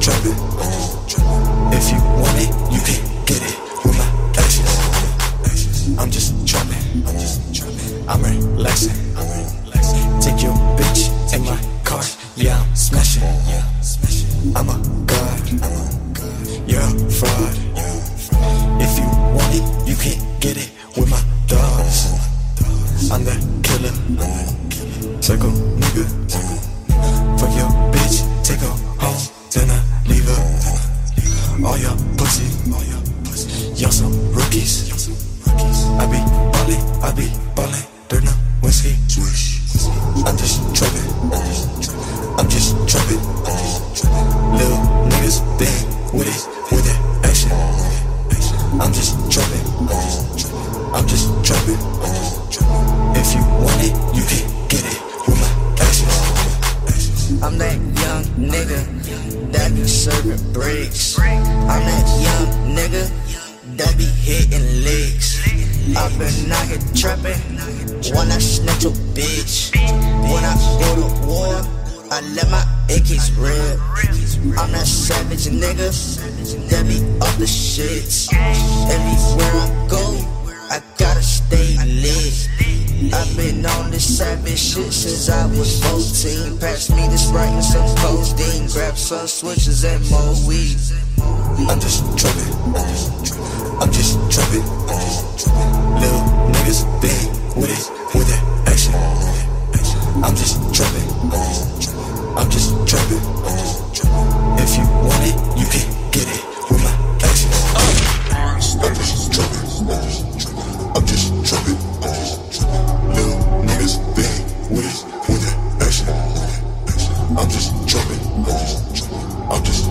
trapping. If you want it, you can get it with my actions. I'm just trapping. I'm relaxing. Take your bitch in my car. Yeah, I'm smashing. I'm a god. You're a fraud. If you want it, you can get it with my dogs. I'm the killer. Psycho All your pussy, y'all some rookies. I be ballin', I be ballin', there's no whiskey. Swish I'm just trappin', I'm just trappin'. Little niggas, ain't with it, with that action. I'm just trappin', I'm just trappin'. If you want it, you can I'm that young nigga that be serving bricks. I'm that young nigga that be hitting licks. I've been here trapping when I snatch a bitch. When I go to war, I let my AKs rip. I'm that savage nigga that be off the shits. Everywhere I this shit since I was 14. Pass me the Sprite and some codeine. Grab some switches and more weed. I'm just trappin', I'm just trappin'. Little niggas, ain't with it, with that action. I'm just trappin', I'm just trappin'. I'm just